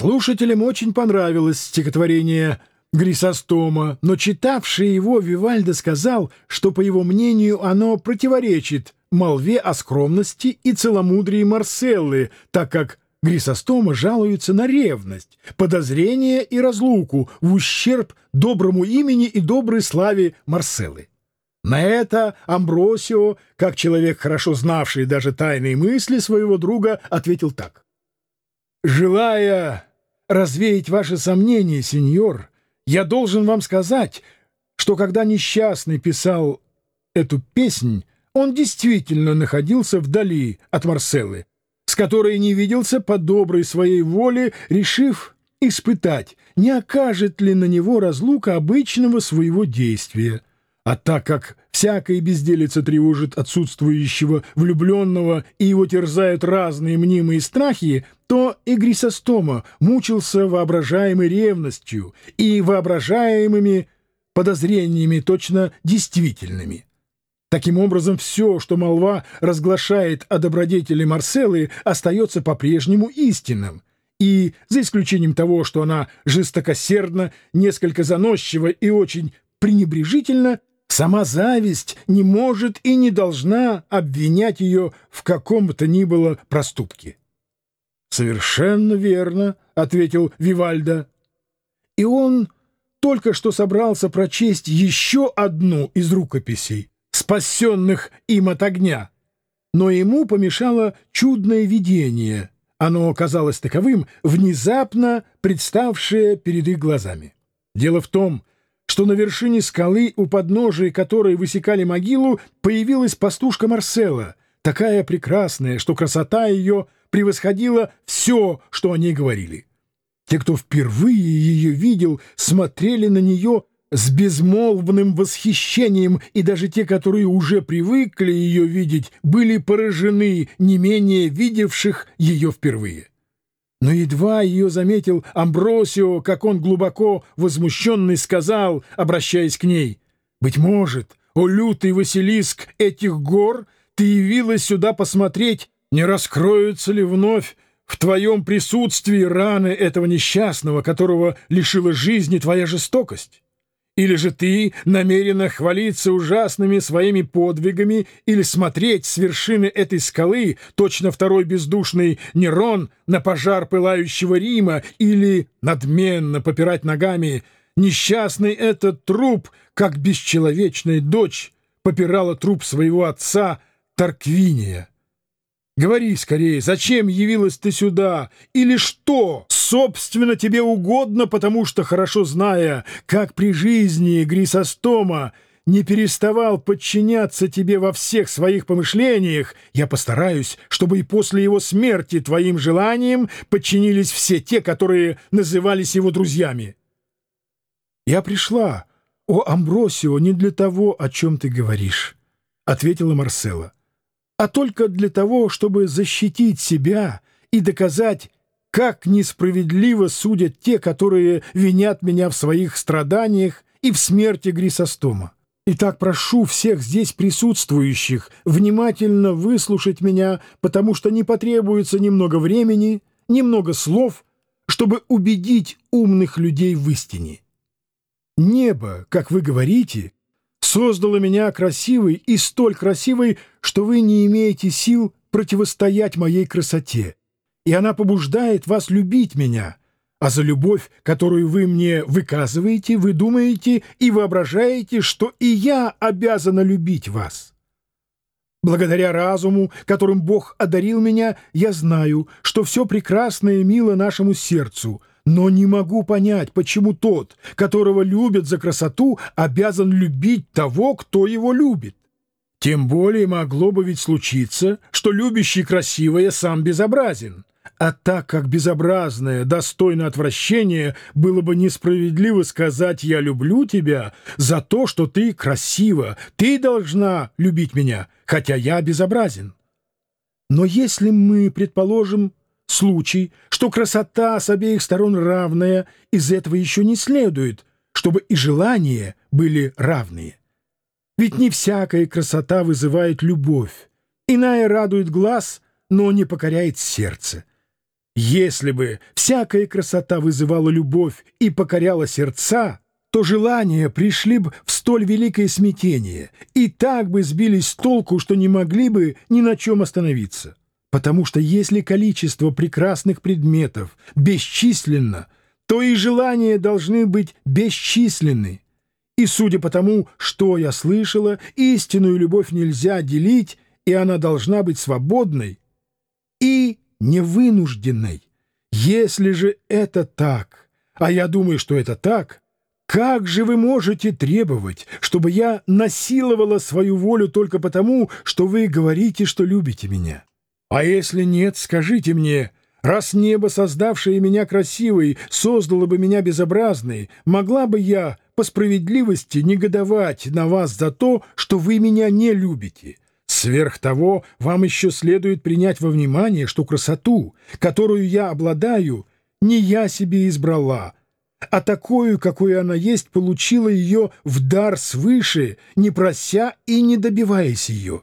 Слушателям очень понравилось стихотворение Грисостома, но читавший его Вивальдо сказал, что, по его мнению, оно противоречит молве о скромности и целомудрии Марселлы, так как Грисостома жалуется на ревность, подозрение и разлуку в ущерб доброму имени и доброй славе Марселлы. На это Амбросио, как человек, хорошо знавший даже тайные мысли своего друга, ответил так. «Желая развеять ваши сомнения, сеньор, я должен вам сказать, что когда несчастный писал эту песнь, он действительно находился вдали от Марселлы, с которой не виделся по доброй своей воле, решив испытать, не окажет ли на него разлука обычного своего действия. А так как всякая безделица тревожит отсутствующего влюбленного и его терзают разные мнимые страхи, то и Грисостома мучился воображаемой ревностью и воображаемыми подозрениями точно действительными. Таким образом, все, что молва разглашает о добродетели Марселы, остается по-прежнему истинным. И, за исключением того, что она жестокосердна, несколько заносчива и очень пренебрежительна, сама зависть не может и не должна обвинять ее в каком бы то ни было проступке. «Совершенно верно», — ответил Вивальдо. И он только что собрался прочесть еще одну из рукописей, спасенных им от огня. Но ему помешало чудное видение. Оно оказалось таковым, внезапно представшее перед их глазами. Дело в том, что на вершине скалы, у подножия которой высекали могилу, появилась пастушка Марсела, такая прекрасная, что красота ее превосходила все, что о ней говорили. Те, кто впервые ее видел, смотрели на нее с безмолвным восхищением, и даже те, которые уже привыкли ее видеть, были поражены не менее видевших ее впервые. Но едва ее заметил Амбросио, как он глубоко возмущенный сказал, обращаясь к ней, «Быть может, о лютый Василиск этих гор, ты явилась сюда посмотреть, не раскроются ли вновь в твоем присутствии раны этого несчастного, которого лишила жизни твоя жестокость? Или же ты намерена хвалиться ужасными своими подвигами или смотреть с вершины этой скалы, точно второй бездушный Нерон, на пожар пылающего Рима, или надменно попирать ногами несчастный этот труп, как бесчеловечная дочь попирала труп своего отца Тарквиния? Говори скорее, зачем явилась ты сюда? Или что, собственно, тебе угодно, потому что, хорошо зная, как при жизни Грисостома не переставал подчиняться тебе во всех своих помышлениях, я постараюсь, чтобы и после его смерти твоим желаниям подчинились все те, которые назывались его друзьями. Я пришла, о Амбросио, не для того, о чем ты говоришь, — ответила Марсела а только для того, чтобы защитить себя и доказать, как несправедливо судят те, которые винят меня в своих страданиях и в смерти Грисостома. Итак, прошу всех здесь присутствующих внимательно выслушать меня, потому что не потребуется немного времени, немного слов, чтобы убедить умных людей в истине. Небо, как вы говорите, создала меня красивой и столь красивой, что вы не имеете сил противостоять моей красоте, и она побуждает вас любить меня, а за любовь, которую вы мне выказываете, вы думаете и воображаете, что и я обязана любить вас. Благодаря разуму, которым Бог одарил меня, я знаю, что все прекрасное и мило нашему сердцу — но не могу понять, почему тот, которого любят за красоту, обязан любить того, кто его любит. Тем более могло бы ведь случиться, что любящий красивое сам безобразен. А так как безобразное достойно отвращения, было бы несправедливо сказать «я люблю тебя» за то, что ты красива, ты должна любить меня, хотя я безобразен. Но если мы, предположим, случай, что красота с обеих сторон равная, из этого еще не следует, чтобы и желания были равные. Ведь не всякая красота вызывает любовь. Иная радует глаз, но не покоряет сердце. Если бы всякая красота вызывала любовь и покоряла сердца, то желания пришли бы в столь великое смятение и так бы сбились с толку, что не могли бы ни на чем остановиться. Потому что если количество прекрасных предметов бесчисленно, то и желания должны быть бесчисленны. И судя по тому, что я слышала, истинную любовь нельзя делить, и она должна быть свободной и невынужденной. Если же это так, а я думаю, что это так, как же вы можете требовать, чтобы я насиловала свою волю только потому, что вы говорите, что любите меня? А если нет, скажите мне, раз небо, создавшее меня красивой, создало бы меня безобразной, могла бы я по справедливости негодовать на вас за то, что вы меня не любите? Сверх того, вам еще следует принять во внимание, что красоту, которую я обладаю, не я себе избрала — а такую, какой она есть, получила ее в дар свыше, не прося и не добиваясь ее.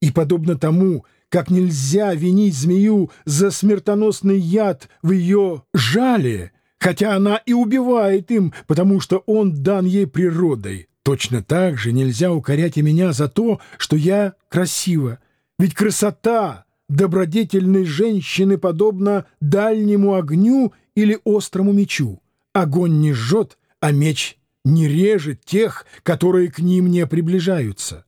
И подобно тому, как нельзя винить змею за смертоносный яд в ее жале, хотя она и убивает им, потому что он дан ей природой, точно так же нельзя укорять и меня за то, что я красива. Ведь красота добродетельной женщины подобна дальнему огню или острому мечу. Огонь не жжет, а меч не режет тех, которые к ним не приближаются.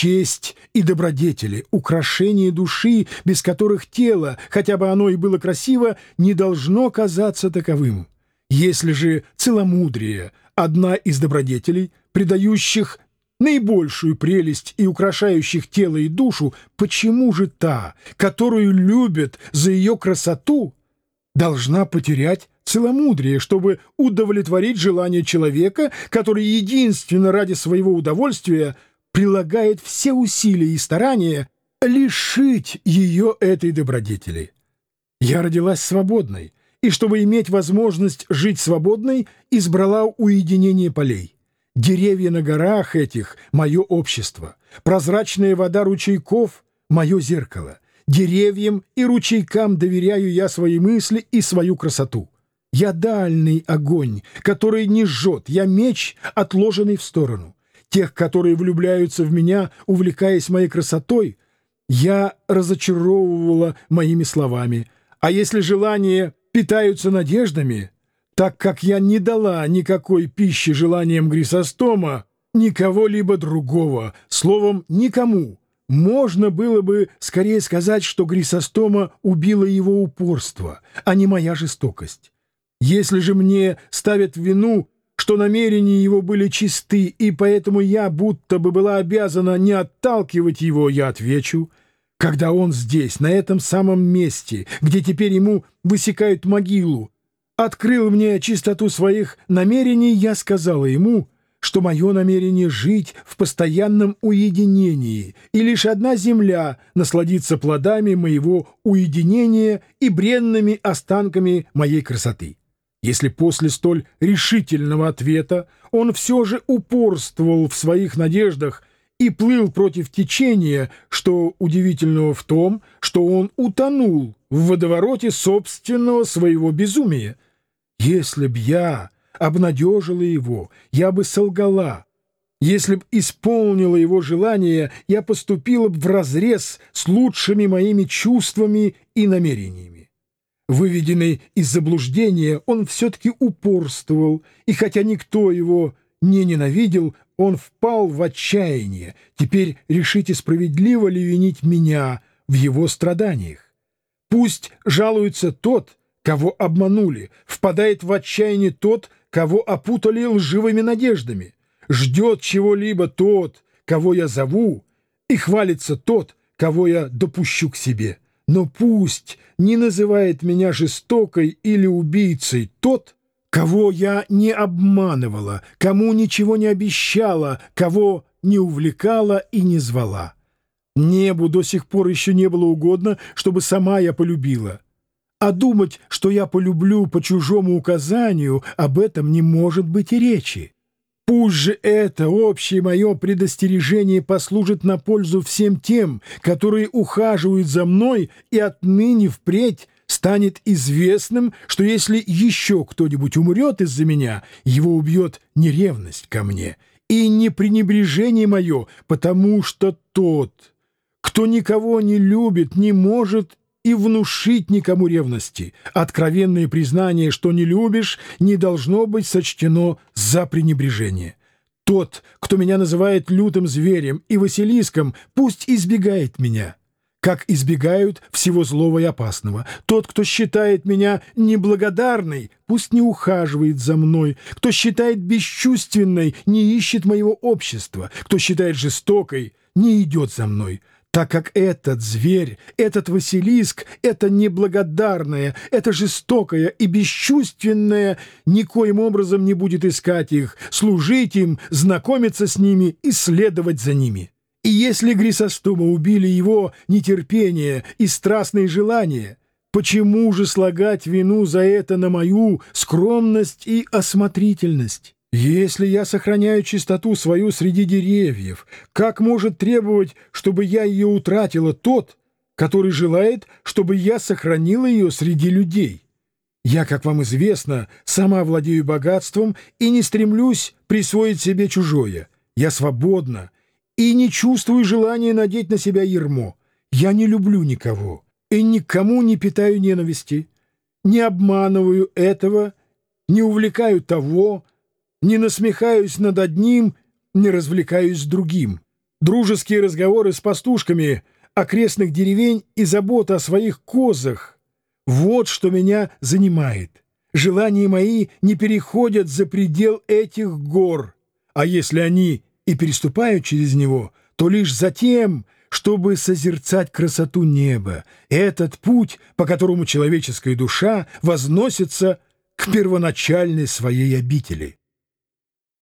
Честь и добродетели, украшение души, без которых тело, хотя бы оно и было красиво, не должно казаться таковым. Если же целомудрие — одна из добродетелей, придающих наибольшую прелесть и украшающих тело и душу, почему же та, которую любят за ее красоту, должна потерять целомудрие, чтобы удовлетворить желание человека, который единственно ради своего удовольствия прилагает все усилия и старания лишить ее этой добродетели. Я родилась свободной, и чтобы иметь возможность жить свободной, избрала уединение полей. Деревья на горах этих — мое общество, прозрачная вода ручейков — мое зеркало. Деревьям и ручейкам доверяю я свои мысли и свою красоту. Я дальний огонь, который не жжет, я меч, отложенный в сторону. Тех, которые влюбляются в меня, увлекаясь моей красотой, я разочаровывала моими словами. А если желания питаются надеждами, так как я не дала никакой пищи желаниям Грисостома, никого либо другого, словом, никому, можно было бы скорее сказать, что Грисостома убила его упорство, а не моя жестокость. Если же мне ставят вину, что намерения его были чисты, и поэтому я будто бы была обязана не отталкивать его, я отвечу, когда он здесь, на этом самом месте, где теперь ему высекают могилу, открыл мне чистоту своих намерений, я сказала ему, что мое намерение жить в постоянном уединении, и лишь одна земля насладиться плодами моего уединения и бренными останками моей красоты. Если после столь решительного ответа он все же упорствовал в своих надеждах и плыл против течения, что удивительного в том, что он утонул в водовороте собственного своего безумия. Если б я обнадежила его, я бы солгала. Если б исполнила его желание, я поступила бы вразрез с лучшими моими чувствами и намерениями. Выведенный из заблуждения, он все-таки упорствовал, и хотя никто его не ненавидел, он впал в отчаяние. Теперь решите, справедливо ли винить меня в его страданиях. Пусть жалуется тот, кого обманули, впадает в отчаяние тот, кого опутали лживыми надеждами, ждет чего-либо тот, кого я зову, и хвалится тот, кого я допущу к себе. Но пусть не называет меня жестокой или убийцей тот, кого я не обманывала, кому ничего не обещала, кого не увлекала и не звала. Небу до сих пор еще не было угодно, чтобы сама я полюбила. А думать, что я полюблю по чужому указанию, об этом не может быть и речи. Пусть же это общее мое предостережение послужит на пользу всем тем, которые ухаживают за мной и отныне впредь станет известным, что если еще кто-нибудь умрет из-за меня, его убьет не ревность ко мне и не пренебрежение мое, потому что тот, кто никого не любит, не может и внушить никому ревности. Откровенное признание, что не любишь, не должно быть сочтено за пренебрежение. Тот, кто меня называет лютым зверем и Василиском, пусть избегает меня, как избегают всего злого и опасного. Тот, кто считает меня неблагодарной, пусть не ухаживает за мной. Кто считает бесчувственной, не ищет моего общества. Кто считает жестокой, не идет за мной так как этот зверь, этот Василиск, это неблагодарное, это жестокое и бесчувственное никоим образом не будет искать их, служить им, знакомиться с ними и следовать за ними. И если Грисостома убили его нетерпение и страстные желания, почему же слагать вину за это на мою скромность и осмотрительность? Если я сохраняю чистоту свою среди деревьев, как может требовать, чтобы я ее утратила тот, который желает, чтобы я сохранила ее среди людей? Я, как вам известно, сама владею богатством и не стремлюсь присвоить себе чужое. Я свободна и не чувствую желания надеть на себя ермо. Я не люблю никого и никому не питаю ненависти, не обманываю этого, не увлекаю того, не насмехаюсь над одним, не развлекаюсь другим. Дружеские разговоры с пастушками окрестных деревень и забота о своих козах — вот что меня занимает. Желания мои не переходят за предел этих гор, а если они и переступают через него, то лишь за тем, чтобы созерцать красоту неба, этот путь, по которому человеческая душа возносится к первоначальной своей обители.